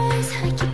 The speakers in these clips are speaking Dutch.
I can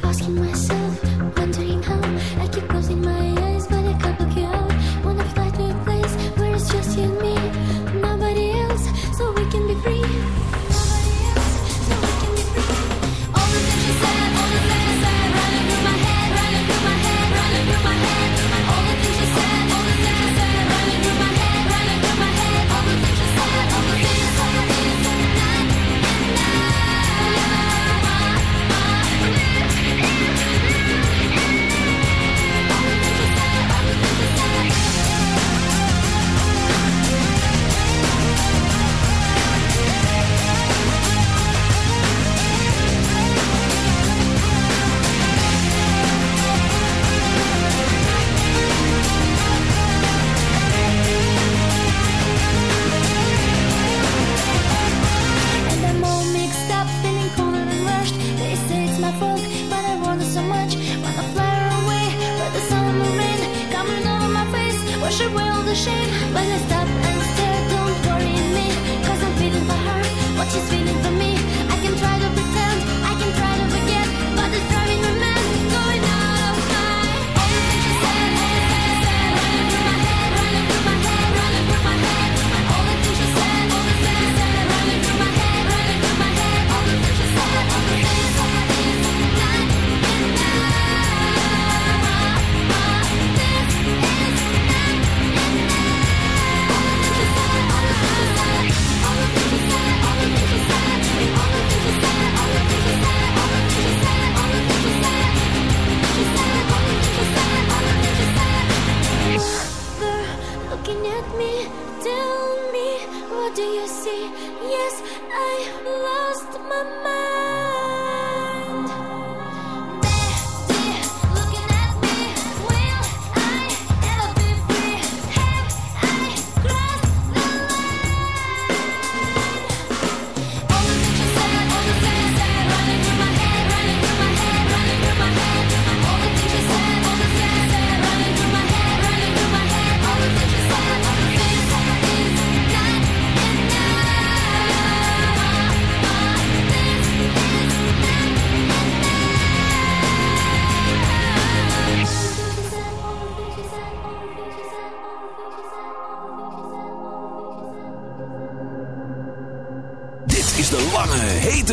Tell me, what do you see? Yes, I lost my mind.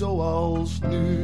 Zoals nu.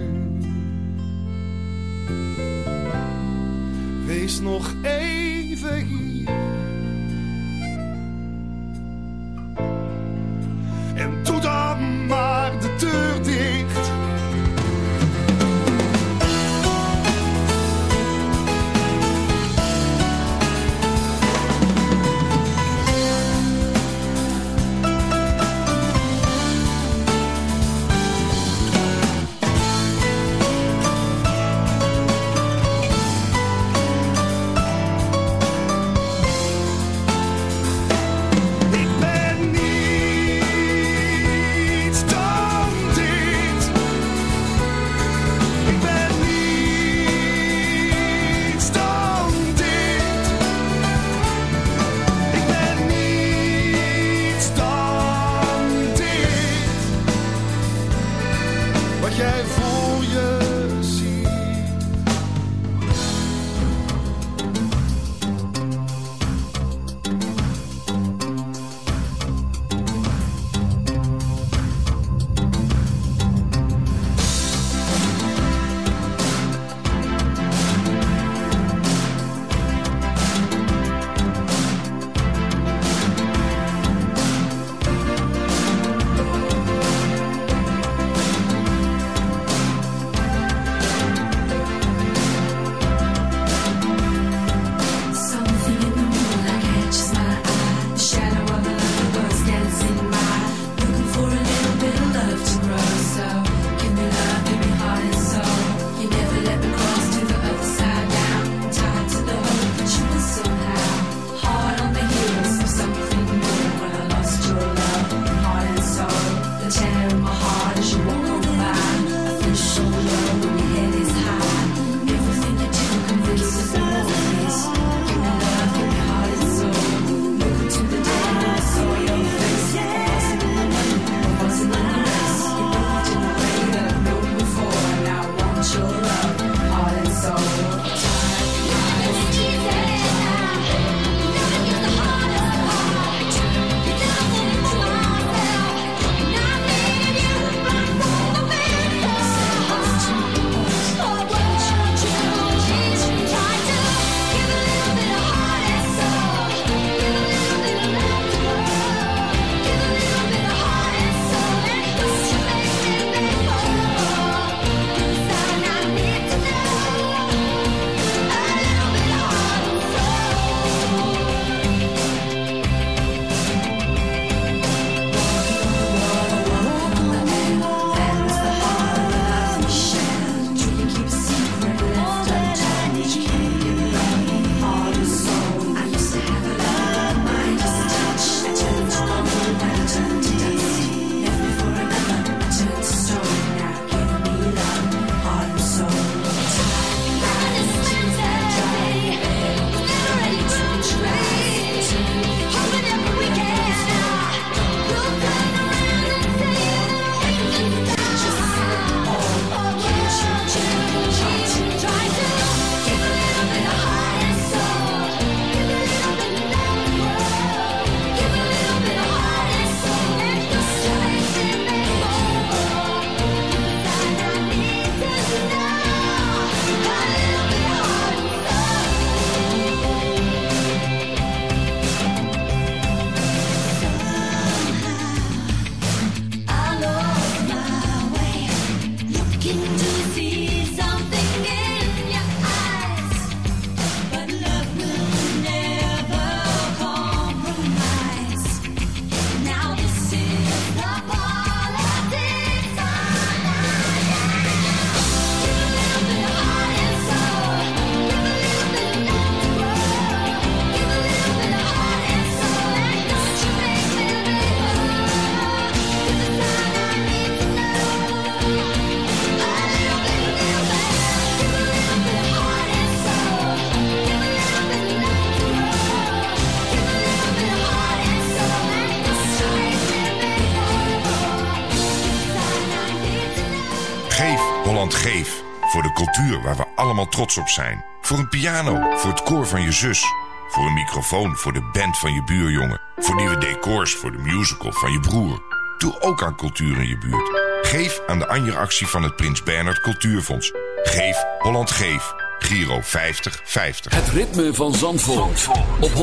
allemaal trots op zijn. Voor een piano, voor het koor van je zus. Voor een microfoon, voor de band van je buurjongen. Voor nieuwe decors, voor de musical van je broer. Doe ook aan cultuur in je buurt. Geef aan de Anja-actie van het Prins Bernhard Cultuurfonds. Geef Holland Geef. Giro 5050. Het ritme van Zandvoort, op 106.9.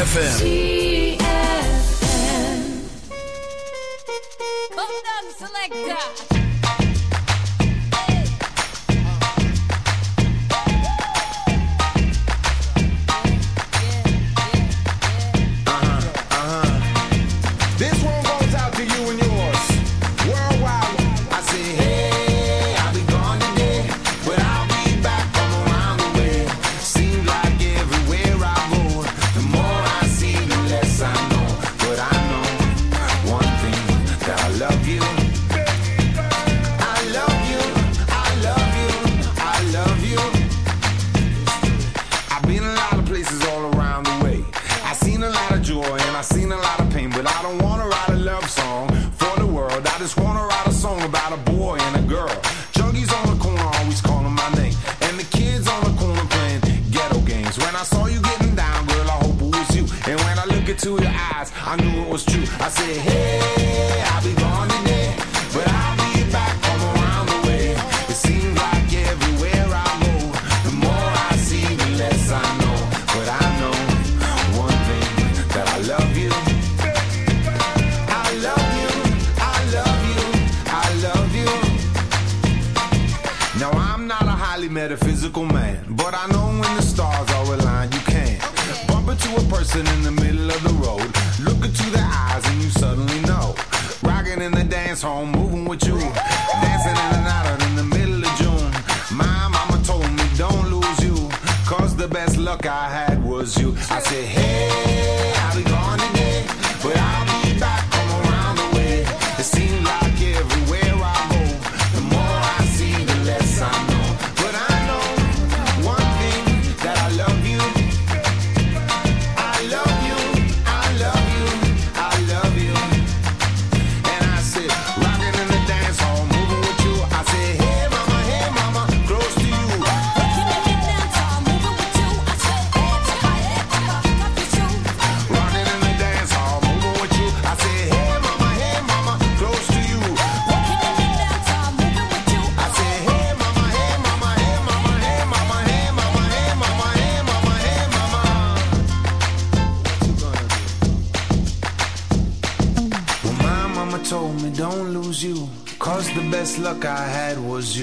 FM. Selecta.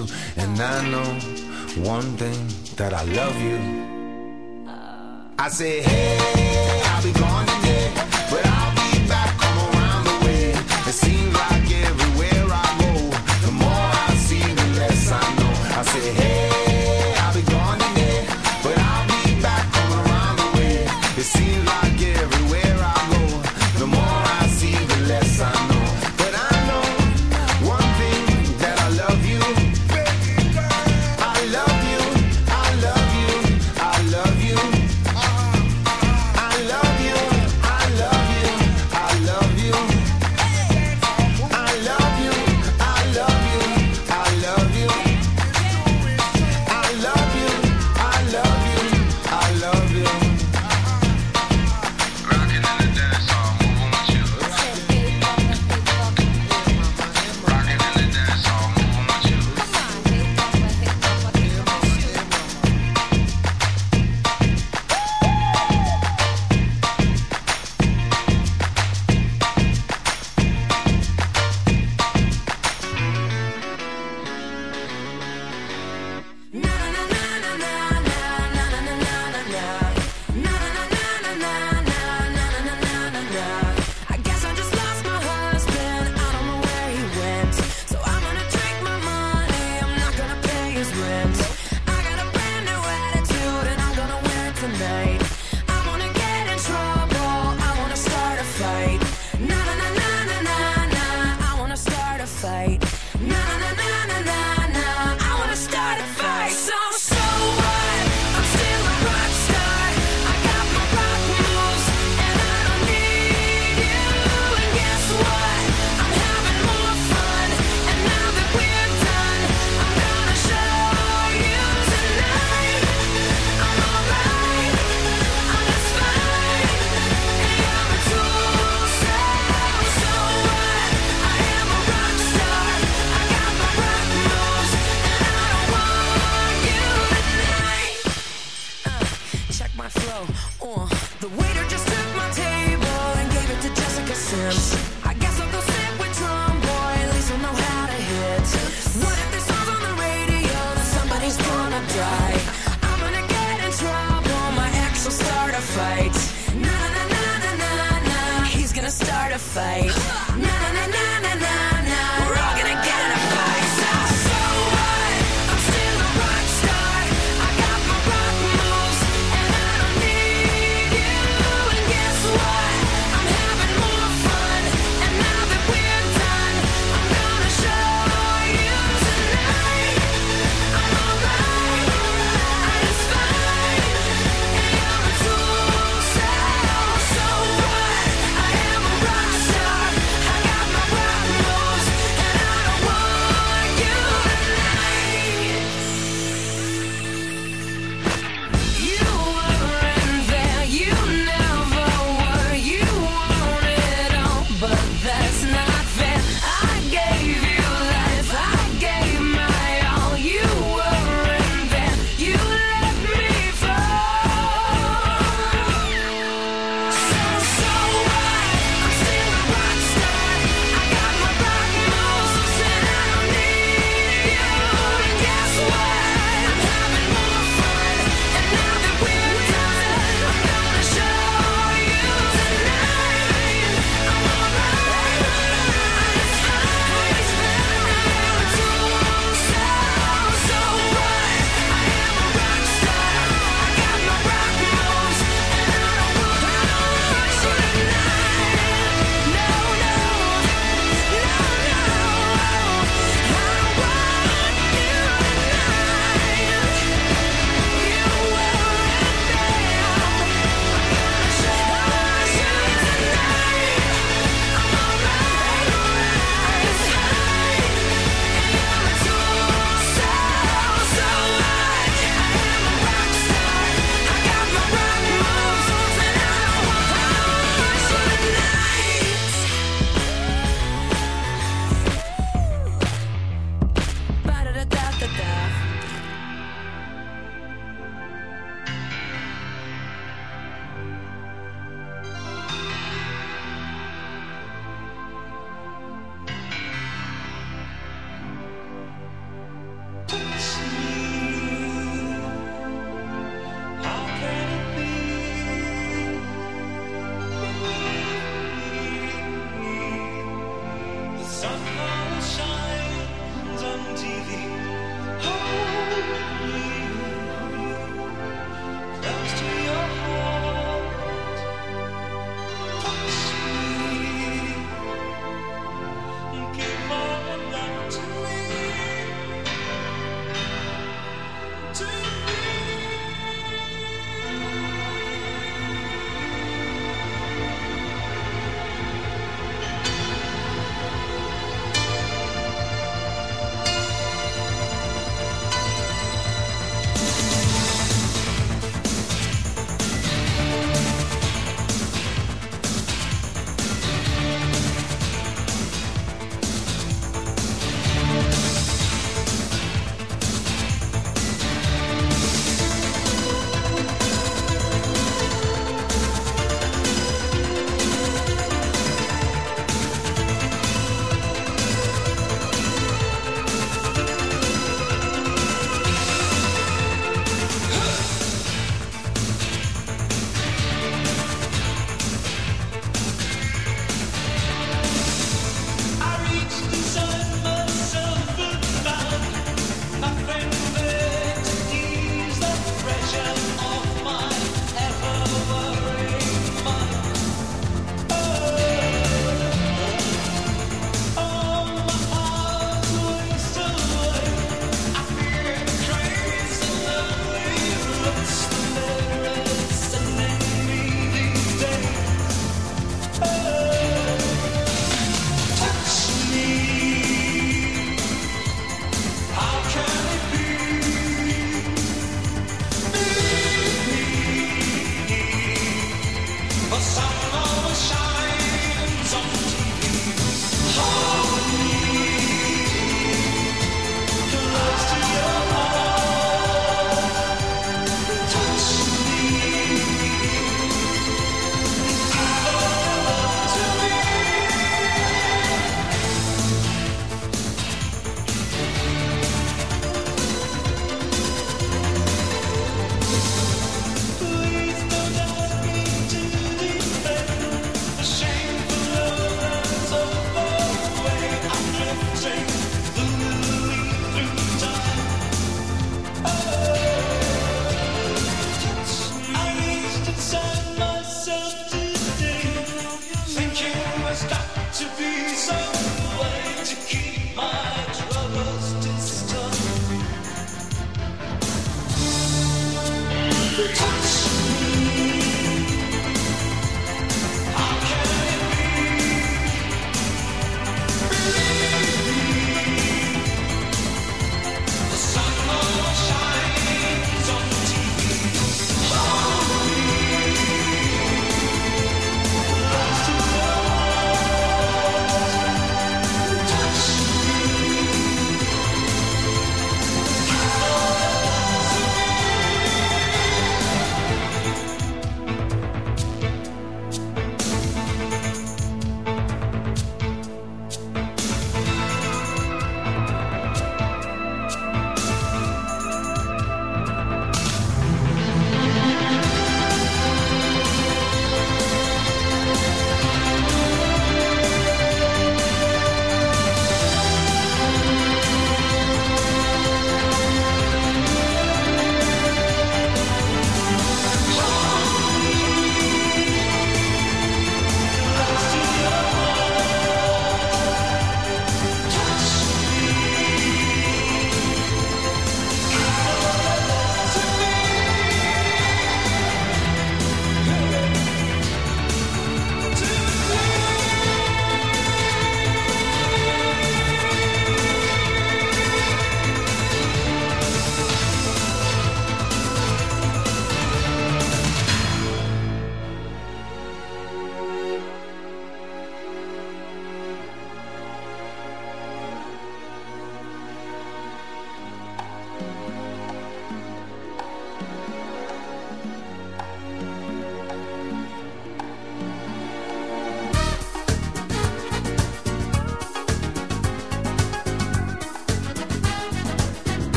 you. And I know one thing that I love you. I say, hey, I'll be gone today.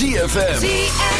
ZFM.